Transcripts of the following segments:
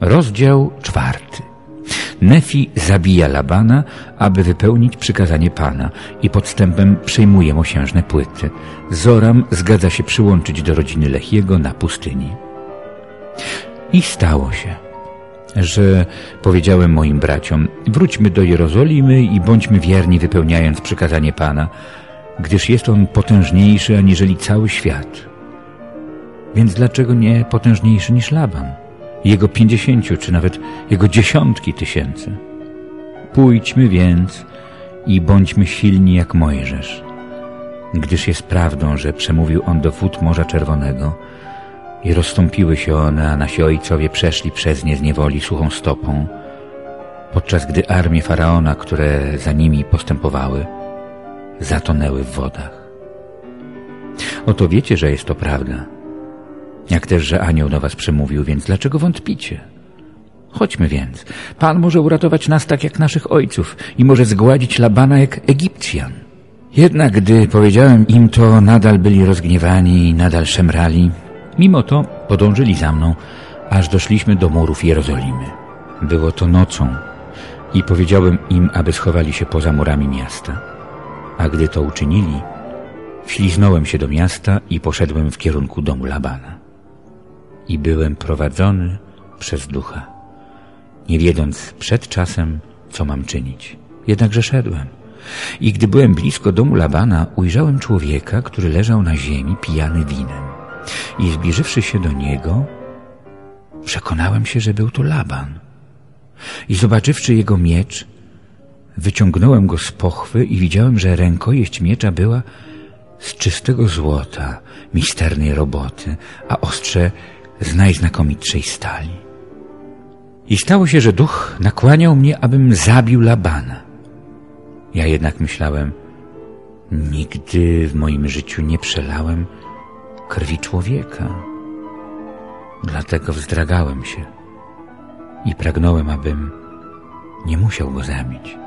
Rozdział czwarty. Nefi zabija Labana, aby wypełnić przykazanie Pana i podstępem przejmuje mosiężne płyty. Zoram zgadza się przyłączyć do rodziny Lechiego na pustyni. I stało się, że powiedziałem moim braciom, wróćmy do Jerozolimy i bądźmy wierni wypełniając przykazanie Pana, gdyż jest on potężniejszy aniżeli cały świat. Więc dlaczego nie potężniejszy niż Laban? Jego pięćdziesięciu, czy nawet jego dziesiątki tysięcy. Pójdźmy więc i bądźmy silni jak Mojżesz, gdyż jest prawdą, że przemówił on do wód Morza Czerwonego i rozstąpiły się one, a nasi ojcowie przeszli przez nie z niewoli suchą stopą, podczas gdy armie Faraona, które za nimi postępowały, zatonęły w wodach. Oto wiecie, że jest to prawda. Jak też, że anioł do was przemówił, więc dlaczego wątpicie? Chodźmy więc. Pan może uratować nas tak jak naszych ojców i może zgładzić Labana jak Egipcjan. Jednak gdy powiedziałem im to, nadal byli rozgniewani i nadal szemrali. Mimo to podążyli za mną, aż doszliśmy do murów Jerozolimy. Było to nocą i powiedziałem im, aby schowali się poza murami miasta. A gdy to uczynili, wśliznąłem się do miasta i poszedłem w kierunku domu Labana. I byłem prowadzony przez ducha, nie wiedząc przed czasem, co mam czynić. Jednakże szedłem. I gdy byłem blisko domu Labana, ujrzałem człowieka, który leżał na ziemi pijany winem. I zbliżywszy się do niego, przekonałem się, że był to Laban. I zobaczywszy jego miecz, wyciągnąłem go z pochwy i widziałem, że rękojeść miecza była z czystego złota, misternej roboty, a ostrze z najznakomitszej stali. I stało się, że duch nakłaniał mnie, abym zabił Labana. Ja jednak myślałem, nigdy w moim życiu nie przelałem krwi człowieka. Dlatego wzdragałem się i pragnąłem, abym nie musiał go zabić.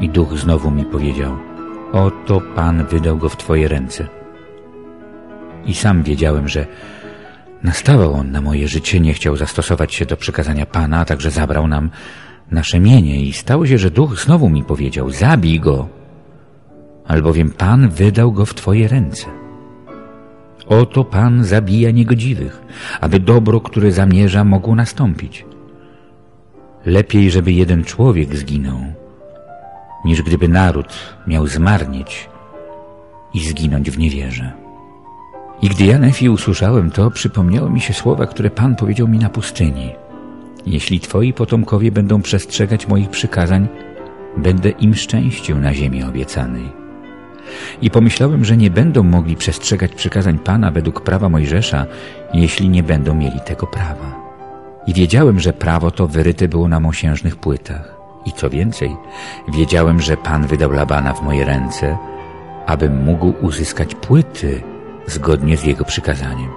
I duch znowu mi powiedział, oto Pan wydał go w Twoje ręce. I sam wiedziałem, że nastawał on na moje życie, nie chciał zastosować się do przykazania Pana, a także zabrał nam nasze mienie. I stało się, że duch znowu mi powiedział, zabij go, albowiem Pan wydał go w Twoje ręce. Oto Pan zabija niegodziwych, aby dobro, które zamierza, mogło nastąpić. Lepiej, żeby jeden człowiek zginął, niż gdyby naród miał zmarnieć i zginąć w niewierze. I gdy ja Nefi usłyszałem to, przypomniały mi się słowa, które Pan powiedział mi na pustyni. Jeśli Twoi potomkowie będą przestrzegać moich przykazań, będę im szczęścił na ziemi obiecanej. I pomyślałem, że nie będą mogli przestrzegać przykazań Pana według prawa Mojżesza, jeśli nie będą mieli tego prawa. I wiedziałem, że prawo to wyryte było na mosiężnych płytach. I co więcej, wiedziałem, że Pan wydał Labana w moje ręce, abym mógł uzyskać płyty zgodnie z jego przykazaniem.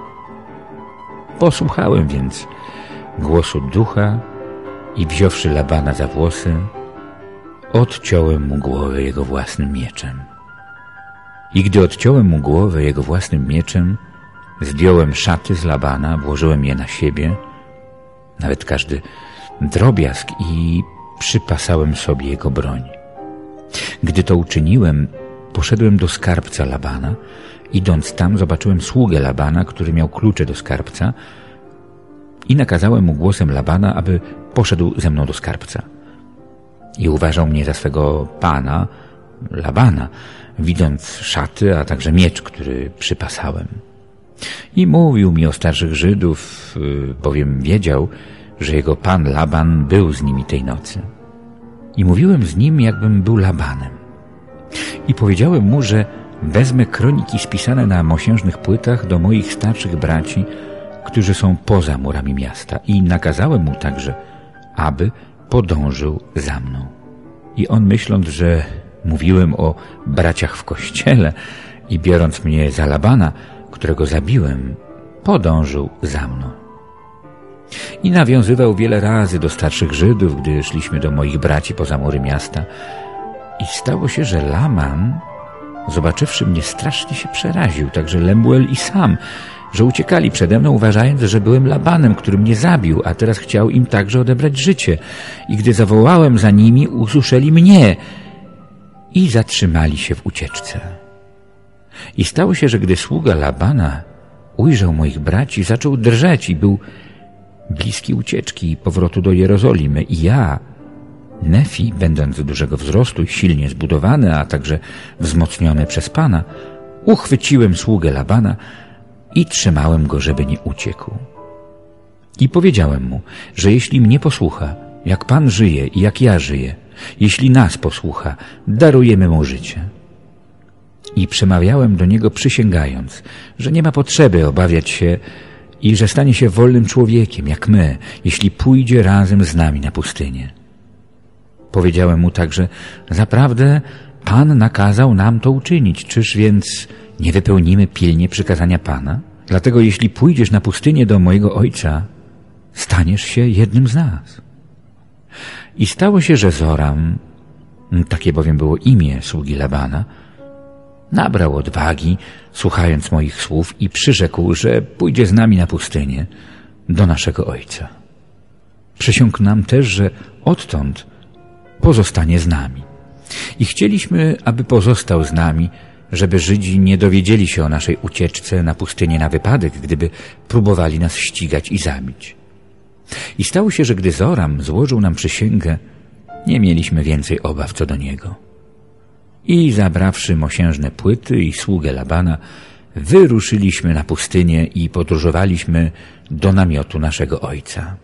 Posłuchałem więc głosu ducha i wziąwszy Labana za włosy, odciąłem mu głowę jego własnym mieczem. I gdy odciąłem mu głowę jego własnym mieczem, zdjąłem szaty z Labana, włożyłem je na siebie, nawet każdy drobiazg i przypasałem sobie jego broń. Gdy to uczyniłem, poszedłem do skarbca Labana. Idąc tam, zobaczyłem sługę Labana, który miał klucze do skarbca i nakazałem mu głosem Labana, aby poszedł ze mną do skarbca. I uważał mnie za swego pana, Labana, widząc szaty, a także miecz, który przypasałem. I mówił mi o starszych Żydów, y, bowiem wiedział, że jego pan Laban był z nimi tej nocy. I mówiłem z nim, jakbym był Labanem. I powiedziałem mu, że wezmę kroniki spisane na mosiężnych płytach do moich starszych braci, którzy są poza murami miasta. I nakazałem mu także, aby podążył za mną. I on myśląc, że mówiłem o braciach w kościele i biorąc mnie za Labana, którego zabiłem, podążył za mną. I nawiązywał wiele razy do starszych Żydów, gdy szliśmy do moich braci poza mury miasta. I stało się, że Laman, zobaczywszy mnie, strasznie się przeraził, także Lemuel i sam, że uciekali przede mną, uważając, że byłem Labanem, który mnie zabił, a teraz chciał im także odebrać życie. I gdy zawołałem za nimi, usłyszeli mnie i zatrzymali się w ucieczce. I stało się, że gdy sługa Labana ujrzał moich braci, zaczął drżeć i był bliski ucieczki i powrotu do Jerozolimy. I ja, Nefi, będąc dużego wzrostu i silnie zbudowany, a także wzmocniony przez Pana, uchwyciłem sługę Labana i trzymałem go, żeby nie uciekł. I powiedziałem mu, że jeśli mnie posłucha, jak Pan żyje i jak ja żyję, jeśli nas posłucha, darujemy mu życie. I przemawiałem do niego przysięgając, że nie ma potrzeby obawiać się i że stanie się wolnym człowiekiem, jak my, jeśli pójdzie razem z nami na pustynię. Powiedziałem mu także, zaprawdę Pan nakazał nam to uczynić, czyż więc nie wypełnimy pilnie przykazania Pana? Dlatego jeśli pójdziesz na pustynię do mojego ojca, staniesz się jednym z nas. I stało się, że Zoram, takie bowiem było imię sługi Labana, nabrał odwagi, słuchając moich słów i przyrzekł, że pójdzie z nami na pustynię do naszego ojca. Przysiągł nam też, że odtąd pozostanie z nami. I chcieliśmy, aby pozostał z nami, żeby Żydzi nie dowiedzieli się o naszej ucieczce na pustynię na wypadek, gdyby próbowali nas ścigać i zabić. I stało się, że gdy Zoram złożył nam przysięgę, nie mieliśmy więcej obaw co do niego. I zabrawszy mosiężne płyty i sługę Labana, wyruszyliśmy na pustynię i podróżowaliśmy do namiotu naszego ojca.